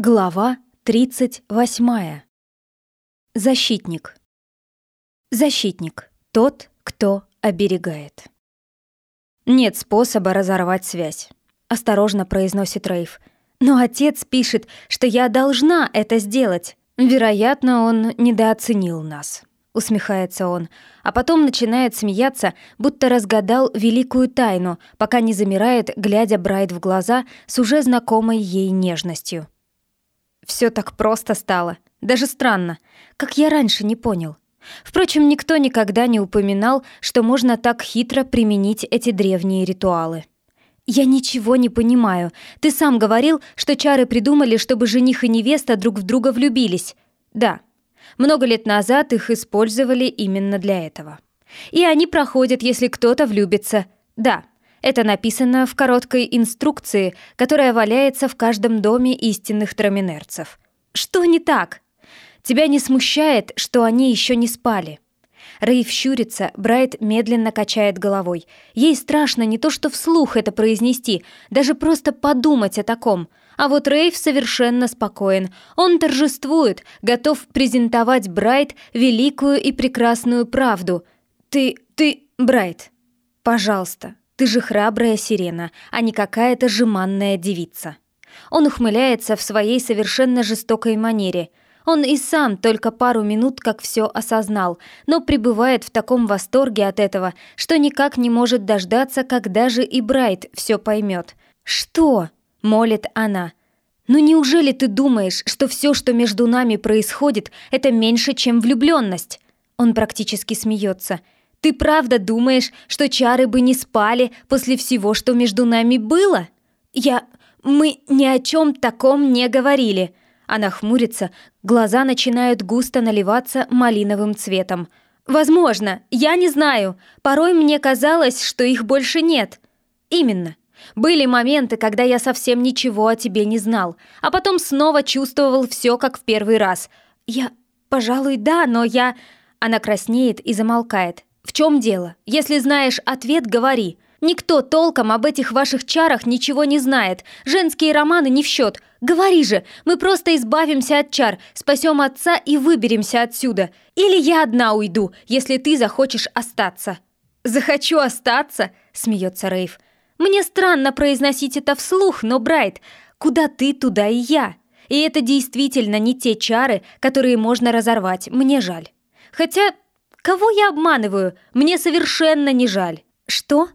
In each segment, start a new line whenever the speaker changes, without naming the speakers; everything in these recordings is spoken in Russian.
Глава 38. Защитник. Защитник. Тот, кто оберегает. Нет способа разорвать связь. Осторожно произносит Рейв. Но отец пишет, что я должна это сделать. Вероятно, он недооценил нас. Усмехается он, а потом начинает смеяться, будто разгадал великую тайну, пока не замирает, глядя Брайт в глаза с уже знакомой ей нежностью. Все так просто стало. Даже странно. Как я раньше не понял. Впрочем, никто никогда не упоминал, что можно так хитро применить эти древние ритуалы. «Я ничего не понимаю. Ты сам говорил, что чары придумали, чтобы жених и невеста друг в друга влюбились. Да. Много лет назад их использовали именно для этого. И они проходят, если кто-то влюбится. Да. Это написано в короткой инструкции, которая валяется в каждом доме истинных траминерцев. Что не так? Тебя не смущает, что они еще не спали? Рейв щурится, Брайт медленно качает головой. Ей страшно не то что вслух это произнести, даже просто подумать о таком. А вот Рейв совершенно спокоен. Он торжествует, готов презентовать Брайт великую и прекрасную правду. «Ты... ты... Брайт, пожалуйста, ты же храбрая сирена, а не какая-то жеманная девица». Он ухмыляется в своей совершенно жестокой манере. Он и сам только пару минут как все осознал, но пребывает в таком восторге от этого, что никак не может дождаться, когда же и Брайт все поймет. «Что?» — молит она. «Ну неужели ты думаешь, что все, что между нами происходит, это меньше, чем влюбленность?» Он практически смеется. Ты правда думаешь, что чары бы не спали после всего, что между нами было? Я... Мы ни о чем таком не говорили. Она хмурится, глаза начинают густо наливаться малиновым цветом. Возможно, я не знаю. Порой мне казалось, что их больше нет. Именно. Были моменты, когда я совсем ничего о тебе не знал, а потом снова чувствовал все как в первый раз. Я... Пожалуй, да, но я... Она краснеет и замолкает. «В чем дело? Если знаешь ответ, говори. Никто толком об этих ваших чарах ничего не знает. Женские романы не в счет. Говори же, мы просто избавимся от чар, спасем отца и выберемся отсюда. Или я одна уйду, если ты захочешь остаться». «Захочу остаться?» — смеется Рейв. «Мне странно произносить это вслух, но, Брайт, куда ты, туда и я. И это действительно не те чары, которые можно разорвать, мне жаль. Хотя Кого я обманываю? Мне совершенно не жаль. Что?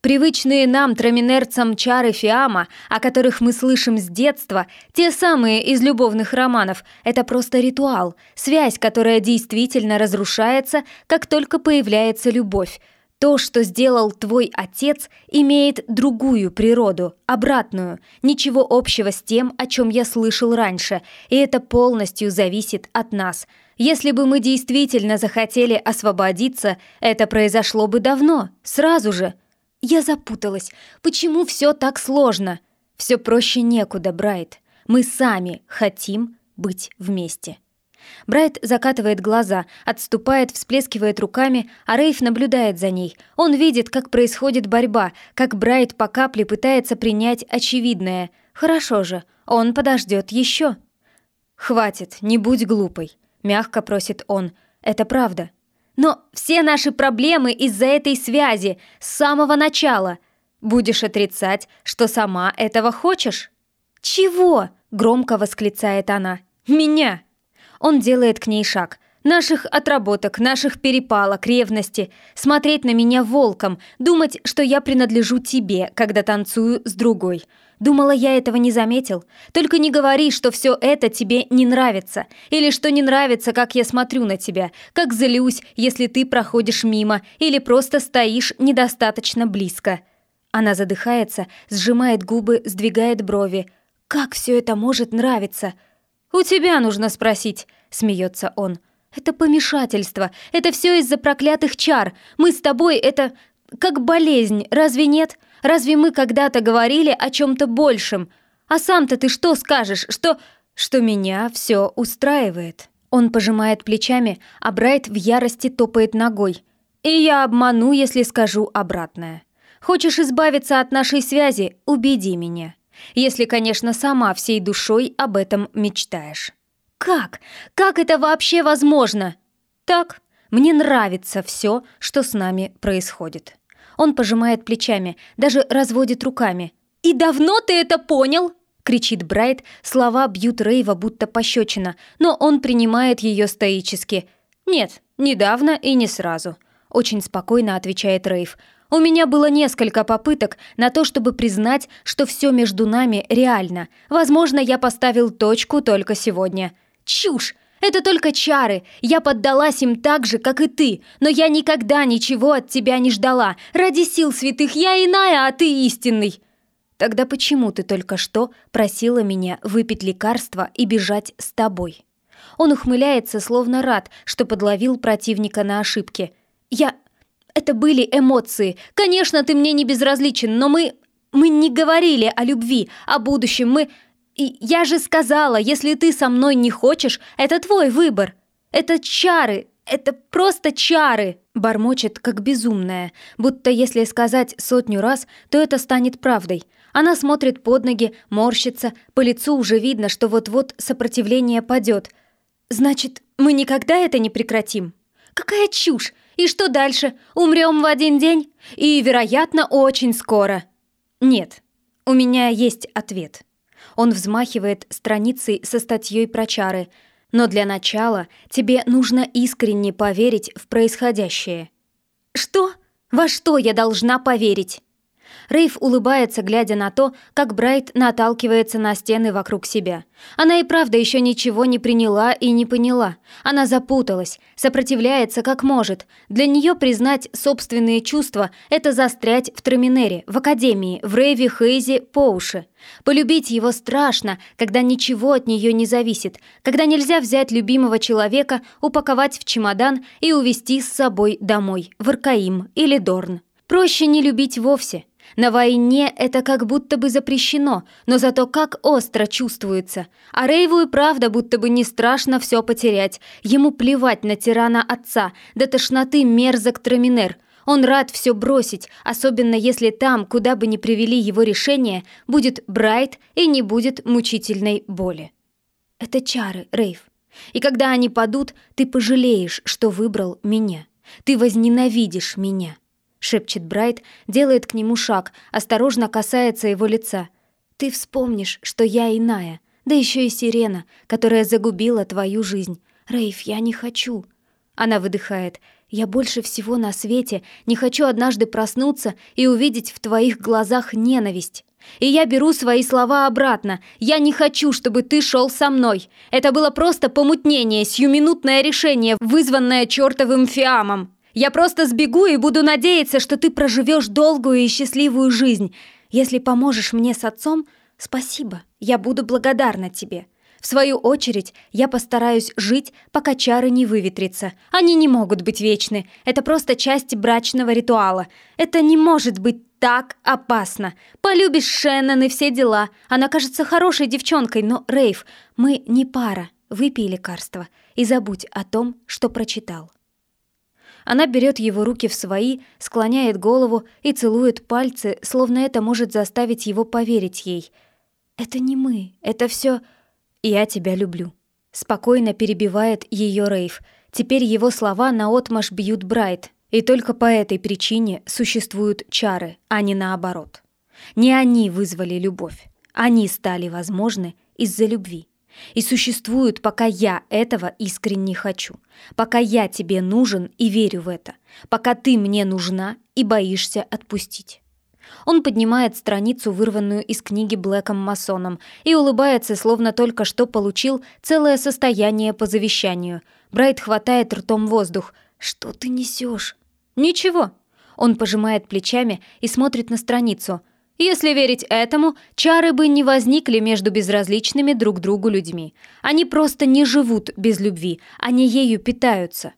Привычные нам, траминерцам, чары Фиама, о которых мы слышим с детства, те самые из любовных романов, это просто ритуал, связь, которая действительно разрушается, как только появляется любовь. То, что сделал твой отец, имеет другую природу, обратную, ничего общего с тем, о чем я слышал раньше, и это полностью зависит от нас – если бы мы действительно захотели освободиться, это произошло бы давно, сразу же. Я запуталась. Почему все так сложно? Все проще некуда, Брайт. Мы сами хотим быть вместе. Брайт закатывает глаза, отступает, всплескивает руками, а Рейф наблюдает за ней. Он видит, как происходит борьба, как Брайт по капле пытается принять очевидное. Хорошо же, он подождет еще. «Хватит, не будь глупой. Мягко просит он. Это правда. Но все наши проблемы из-за этой связи с самого начала. Будешь отрицать, что сама этого хочешь? Чего? Громко восклицает она. Меня. Он делает к ней шаг. Наших отработок, наших перепалок, ревности. Смотреть на меня волком, думать, что я принадлежу тебе, когда танцую с другой. Думала, я этого не заметил. Только не говори, что все это тебе не нравится. Или что не нравится, как я смотрю на тебя. Как злюсь, если ты проходишь мимо. Или просто стоишь недостаточно близко. Она задыхается, сжимает губы, сдвигает брови. Как все это может нравиться? «У тебя нужно спросить», — смеется он. «Это помешательство. Это все из-за проклятых чар. Мы с тобой — это как болезнь, разве нет? Разве мы когда-то говорили о чем-то большем? А сам-то ты что скажешь, что... что меня все устраивает?» Он пожимает плечами, а Брайт в ярости топает ногой. «И я обману, если скажу обратное. Хочешь избавиться от нашей связи? Убеди меня. Если, конечно, сама всей душой об этом мечтаешь. Как? Как это вообще возможно? Так, мне нравится все, что с нами происходит. Он пожимает плечами, даже разводит руками. «И давно ты это понял?» кричит Брайт, слова бьют Рейва будто пощечина, но он принимает ее стоически. «Нет, недавно и не сразу», — очень спокойно отвечает Рейв. «У меня было несколько попыток на то, чтобы признать, что все между нами реально. Возможно, я поставил точку только сегодня». «Чушь! Это только чары. Я поддалась им так же, как и ты. Но я никогда ничего от тебя не ждала. Ради сил святых я иная, а ты истинный». Тогда почему ты только что просила меня выпить лекарство и бежать с тобой? Он ухмыляется, словно рад, что подловил противника на ошибке. Я... Это были эмоции. Конечно, ты мне не безразличен, но мы... Мы не говорили о любви, о будущем. Мы... И я же сказала, если ты со мной не хочешь, это твой выбор. Это чары, это просто чары!» Бормочет, как безумная, будто если сказать сотню раз, то это станет правдой. Она смотрит под ноги, морщится, по лицу уже видно, что вот-вот сопротивление падет. «Значит, мы никогда это не прекратим?» «Какая чушь! И что дальше? Умрем в один день? И, вероятно, очень скоро!» «Нет, у меня есть ответ». Он взмахивает страницей со статьей про чары – но для начала тебе нужно искренне поверить в происходящее». «Что? Во что я должна поверить?» Рейв улыбается, глядя на то, как Брайт наталкивается на стены вокруг себя. Она и правда еще ничего не приняла и не поняла. Она запуталась, сопротивляется как может. Для нее признать собственные чувства — это застрять в Траминере, в Академии, в Рейве Хейзе по уши. Полюбить его страшно, когда ничего от нее не зависит, когда нельзя взять любимого человека, упаковать в чемодан и увезти с собой домой, в Аркаим или Дорн. Проще не любить вовсе. На войне это как будто бы запрещено, но зато как остро чувствуется. А Рейву и правда будто бы не страшно все потерять. Ему плевать на тирана отца, до тошноты мерзок Траминер. Он рад все бросить, особенно если там, куда бы ни привели его решение, будет Брайт и не будет мучительной боли. Это чары, Рейв. И когда они падут, ты пожалеешь, что выбрал меня. Ты возненавидишь меня. — шепчет Брайт, делает к нему шаг, осторожно касается его лица. «Ты вспомнишь, что я иная, да еще и сирена, которая загубила твою жизнь. Рейф, я не хочу». Она выдыхает. «Я больше всего на свете не хочу однажды проснуться и увидеть в твоих глазах ненависть». И я беру свои слова обратно. Я не хочу, чтобы ты шел со мной. Это было просто помутнение, сиюминутное решение, вызванное чертовым фиамом. Я просто сбегу и буду надеяться, что ты проживешь долгую и счастливую жизнь. Если поможешь мне с отцом, спасибо, я буду благодарна тебе. В свою очередь, я постараюсь жить, пока чары не выветрятся. Они не могут быть вечны. Это просто часть брачного ритуала. Это не может быть так опасно. Полюбишь Шеннон и все дела. Она кажется хорошей девчонкой, но, Рейв, мы не пара. Выпей лекарство и забудь о том, что прочитал. Она берет его руки в свои, склоняет голову и целует пальцы, словно это может заставить его поверить ей. «Это не мы, это все. «Я тебя люблю», — спокойно перебивает ее Рейв. Теперь его слова наотмашь бьют Брайт, и только по этой причине существуют чары, а не наоборот. Не они вызвали любовь, они стали возможны из-за любви и существуют, пока я этого искренне хочу, пока я тебе нужен и верю в это, пока ты мне нужна и боишься отпустить. Он поднимает страницу, вырванную из книги Блэком Масоном, и улыбается, словно только что получил целое состояние по завещанию. Брайт хватает ртом воздух. «Что ты несешь?» «Ничего». Он пожимает плечами и смотрит на страницу. Если верить этому, чары бы не возникли между безразличными друг другу людьми. Они просто не живут без любви, они ею питаются.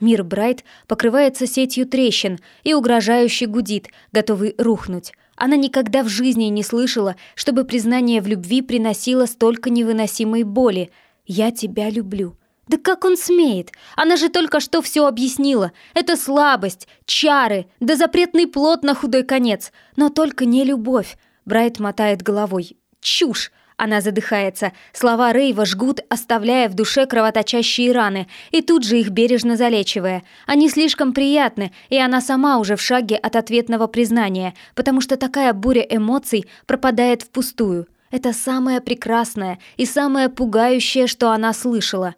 Мир Брайт покрывается сетью трещин и угрожающе гудит, готовый рухнуть. Она никогда в жизни не слышала, чтобы признание в любви приносило столько невыносимой боли. «Я тебя люблю». Да как он смеет? Она же только что все объяснила. Это слабость, чары, да запретный плод на худой конец. Но только не любовь. Брайт мотает головой. Чушь! Она задыхается. Слова Рейва жгут, оставляя в душе кровоточащие раны, и тут же их бережно залечивая. Они слишком приятны, и она сама уже в шаге от ответного признания, потому что такая буря эмоций пропадает впустую. Это самое прекрасное и самое пугающее, что она слышала.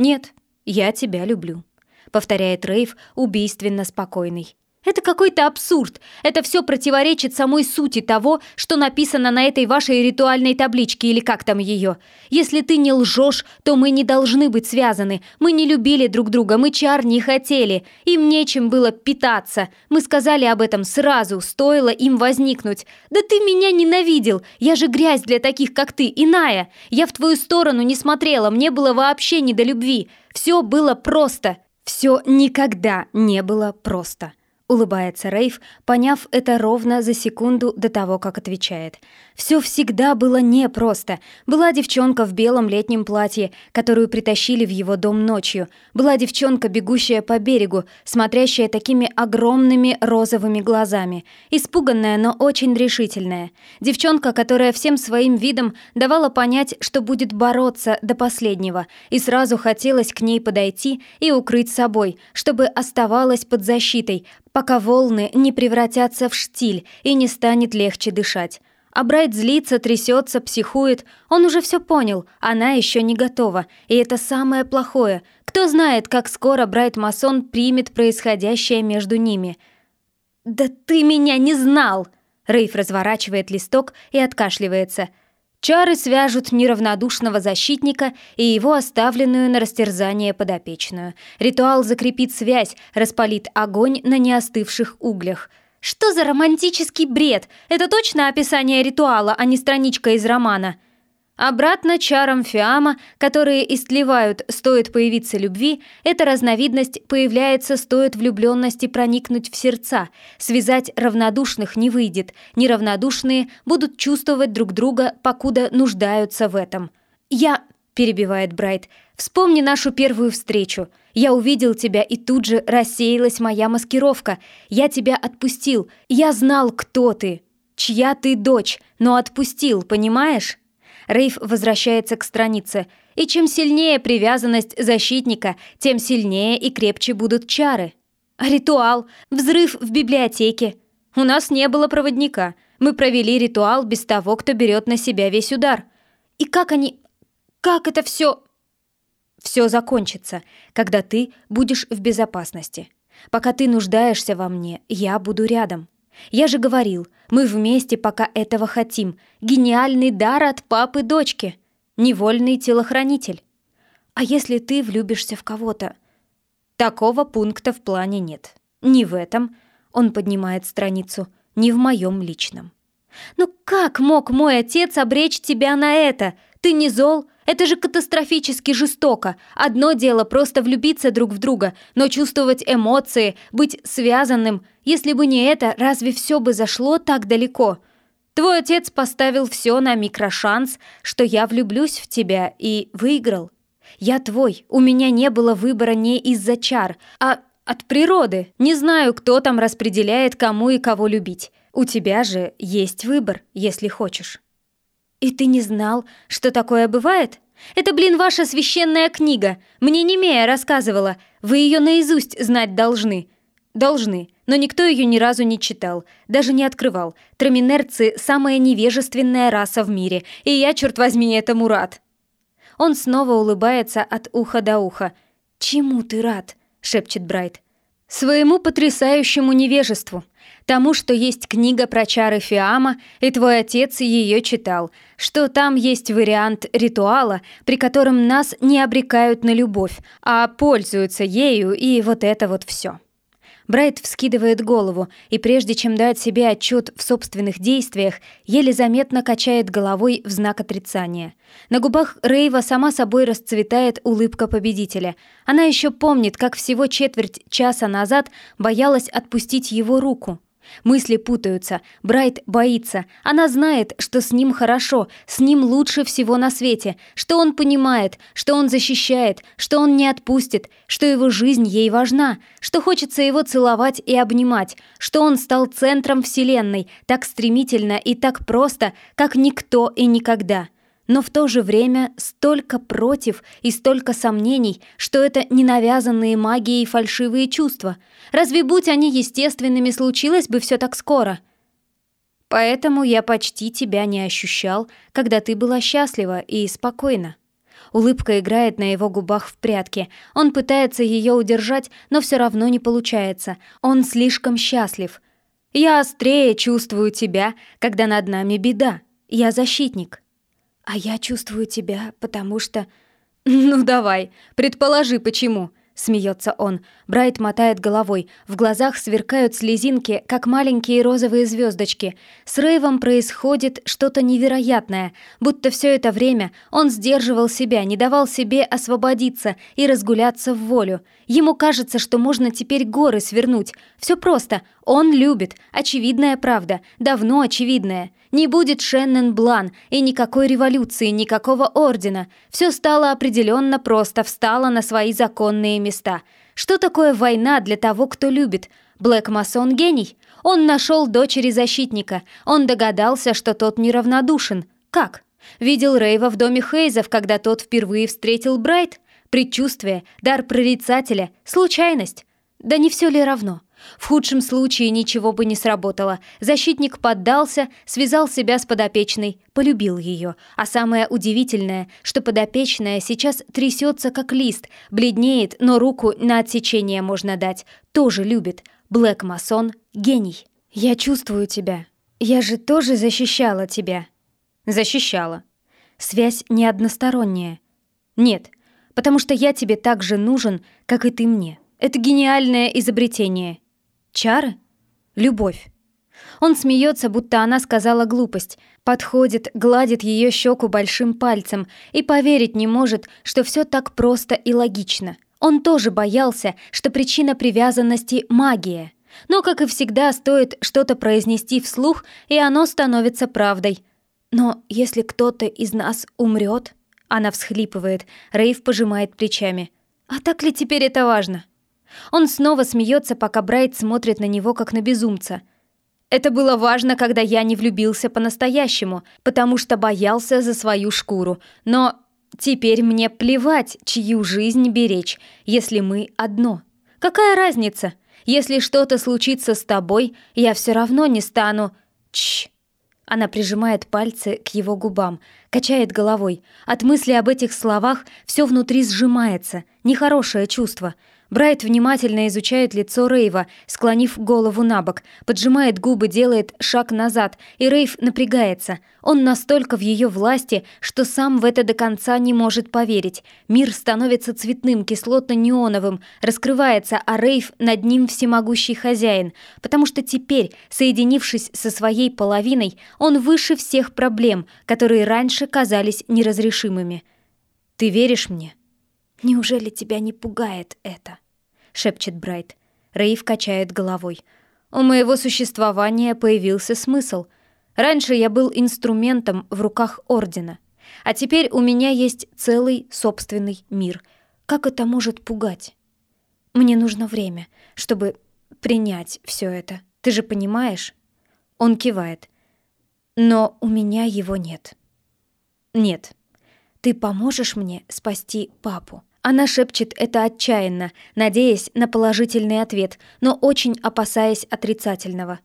«Нет, я тебя люблю», — повторяет Рейв убийственно спокойный. Это какой-то абсурд. Это все противоречит самой сути того, что написано на этой вашей ритуальной табличке или как там ее. Если ты не лжешь, то мы не должны быть связаны. Мы не любили друг друга, мы чар не хотели. Им нечем было питаться. Мы сказали об этом сразу, стоило им возникнуть. Да ты меня ненавидел. Я же грязь для таких, как ты, иная. Я в твою сторону не смотрела, мне было вообще не до любви. Все было просто. Все никогда не было просто. Улыбается Рейв, поняв это ровно за секунду до того, как отвечает. Все всегда было непросто. Была девчонка в белом летнем платье, которую притащили в его дом ночью. Была девчонка, бегущая по берегу, смотрящая такими огромными розовыми глазами. Испуганная, но очень решительная. Девчонка, которая всем своим видом давала понять, что будет бороться до последнего. И сразу хотелось к ней подойти и укрыть собой, чтобы оставалась под защитой, пока волны не превратятся в штиль и не станет легче дышать. А Брайт злится, трясется, психует. Он уже все понял, она еще не готова. И это самое плохое. Кто знает, как скоро Брайт Масон примет происходящее между ними. «Да ты меня не знал!» Рейф разворачивает листок и откашливается – Чары свяжут неравнодушного защитника и его оставленную на растерзание подопечную. Ритуал закрепит связь, распалит огонь на неостывших углях. Что за романтический бред? Это точно описание ритуала, а не страничка из романа. Обратно чарам Фиама, которые истлевают, стоит появиться любви, эта разновидность появляется, стоит влюбленности проникнуть в сердца. Связать равнодушных не выйдет, неравнодушные будут чувствовать друг друга, покуда нуждаются в этом. «Я...» — перебивает Брайт. «Вспомни нашу первую встречу. Я увидел тебя, и тут же рассеялась моя маскировка. Я тебя отпустил. Я знал, кто ты, чья ты дочь, но отпустил, понимаешь?» Рейв возвращается к странице. И чем сильнее привязанность защитника, тем сильнее и крепче будут чары. А ритуал, взрыв в библиотеке. У нас не было проводника. Мы провели ритуал без того, кто берет на себя весь удар. И как они... Как это все... Все закончится, когда ты будешь в безопасности. Пока ты нуждаешься во мне, я буду рядом. Я же говорил, мы вместе пока этого хотим. Гениальный дар от папы дочки. Невольный телохранитель. А если ты влюбишься в кого-то? Такого пункта в плане нет. Ни в этом, он поднимает страницу, ни в моем личном. Ну как мог мой отец обречь тебя на это? Ты не зол, это же катастрофически жестоко. Одно дело просто влюбиться друг в друга, но чувствовать эмоции, быть связанным. Если бы не это, разве все бы зашло так далеко? Твой отец поставил все на микрошанс, что я влюблюсь в тебя и выиграл. Я твой, у меня не было выбора не из-за чар, а от природы. Не знаю, кто там распределяет, кому и кого любить. У тебя же есть выбор, если хочешь. «И ты не знал, что такое бывает? Это, блин, ваша священная книга. Мне Немея рассказывала. Вы ее наизусть знать должны». «Должны, но никто ее ни разу не читал, даже не открывал. Траминерцы — самая невежественная раса в мире, и я, черт возьми, этому рад». Он снова улыбается от уха до уха. «Чему ты рад?» — шепчет Брайт. «Своему потрясающему невежеству. Тому, что есть книга про чары Фиама, и твой отец ее читал, что там есть вариант ритуала, при котором нас не обрекают на любовь, а пользуются ею, и вот это вот все. Брайт вскидывает голову, и прежде чем дать себе отчет в собственных действиях, еле заметно качает головой в знак отрицания. На губах Рейва сама собой расцветает улыбка победителя. Она еще помнит, как всего четверть часа назад боялась отпустить его руку. Мысли путаются. Брайт боится. Она знает, что с ним хорошо, с ним лучше всего на свете, что он понимает, что он защищает, что он не отпустит, что его жизнь ей важна, что хочется его целовать и обнимать, что он стал центром Вселенной так стремительно и так просто, как никто и никогда но в то же время столько против и столько сомнений, что это не навязанные магией фальшивые чувства. Разве будь они естественными, случилось бы все так скоро? Поэтому я почти тебя не ощущал, когда ты была счастлива и спокойна. Улыбка играет на его губах в прятки. Он пытается ее удержать, но все равно не получается. Он слишком счастлив. Я острее чувствую тебя, когда над нами беда. Я защитник. А я чувствую тебя, потому что... Ну давай, предположи, почему. Смеется он. Брайт мотает головой. В глазах сверкают слезинки, как маленькие розовые звездочки. С Рейвом происходит что-то невероятное, будто все это время он сдерживал себя, не давал себе освободиться и разгуляться в волю. Ему кажется, что можно теперь горы свернуть. Все просто. Он любит. Очевидная правда. Давно очевидная. Не будет Шеннон Блан и никакой революции, никакого ордена. Все стало определенно просто, встало на свои законные места. Что такое война для того, кто любит? Блэк Масон гений. Он нашел дочери защитника. Он догадался, что тот неравнодушен. Как? Видел Рейва в доме Хейзов, когда тот впервые встретил Брайт? Предчувствие, дар прорицателя, случайность? Да не все ли равно? В худшем случае ничего бы не сработало. Защитник поддался, связал себя с подопечной, полюбил ее. А самое удивительное, что подопечная сейчас трясется как лист, бледнеет, но руку на отсечение можно дать. Тоже любит. Блэк Масон — гений. «Я чувствую тебя. Я же тоже защищала тебя». «Защищала». Связь не односторонняя. «Нет, потому что я тебе так же нужен, как и ты мне. Это гениальное изобретение. Чары? Любовь. Он смеется, будто она сказала глупость, подходит, гладит ее щеку большим пальцем и поверить не может, что все так просто и логично. Он тоже боялся, что причина привязанности — магия. Но, как и всегда, стоит что-то произнести вслух, и оно становится правдой. Но если кто-то из нас умрет, она всхлипывает, Рейв пожимает плечами. А так ли теперь это важно? Он снова смеется, пока Брайт смотрит на него, как на безумца. Это было важно, когда я не влюбился по-настоящему, потому что боялся за свою шкуру. Но теперь мне плевать, чью жизнь беречь, если мы одно. Какая разница? Если что-то случится с тобой, я все равно не стану... Чш. Она прижимает пальцы к его губам, качает головой. От мысли об этих словах все внутри сжимается. Нехорошее чувство. Брайт внимательно изучает лицо Рейва, склонив голову на бок, поджимает губы, делает шаг назад, и Рейв напрягается. Он настолько в ее власти, что сам в это до конца не может поверить. Мир становится цветным, кислотно-неоновым, раскрывается, а Рейв над ним всемогущий хозяин, потому что теперь, соединившись со своей половиной, он выше всех проблем, которые раньше казались неразрешимыми. «Ты веришь мне?» «Неужели тебя не пугает это?» — шепчет Брайт. Рейв качает головой. «У моего существования появился смысл. Раньше я был инструментом в руках Ордена, а теперь у меня есть целый собственный мир. Как это может пугать? Мне нужно время, чтобы принять все это. Ты же понимаешь?» Он кивает. «Но у меня его нет». «Нет. Ты поможешь мне спасти папу?» Она шепчет это отчаянно, надеясь на положительный ответ, но очень опасаясь отрицательного.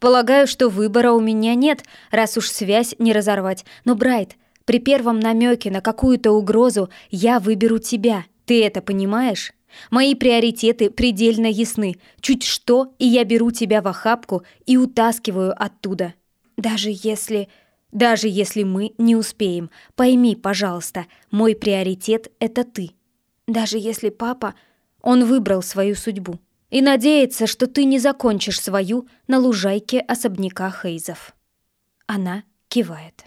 «Полагаю, что выбора у меня нет, раз уж связь не разорвать. Но, Брайт, при первом намеке на какую-то угрозу я выберу тебя. Ты это понимаешь? Мои приоритеты предельно ясны. Чуть что, и я беру тебя в охапку и утаскиваю оттуда. Даже если... Даже если мы не успеем, пойми, пожалуйста, мой приоритет — это ты». Даже если папа, он выбрал свою судьбу. И надеется, что ты не закончишь свою на лужайке особняка Хейзов. Она кивает.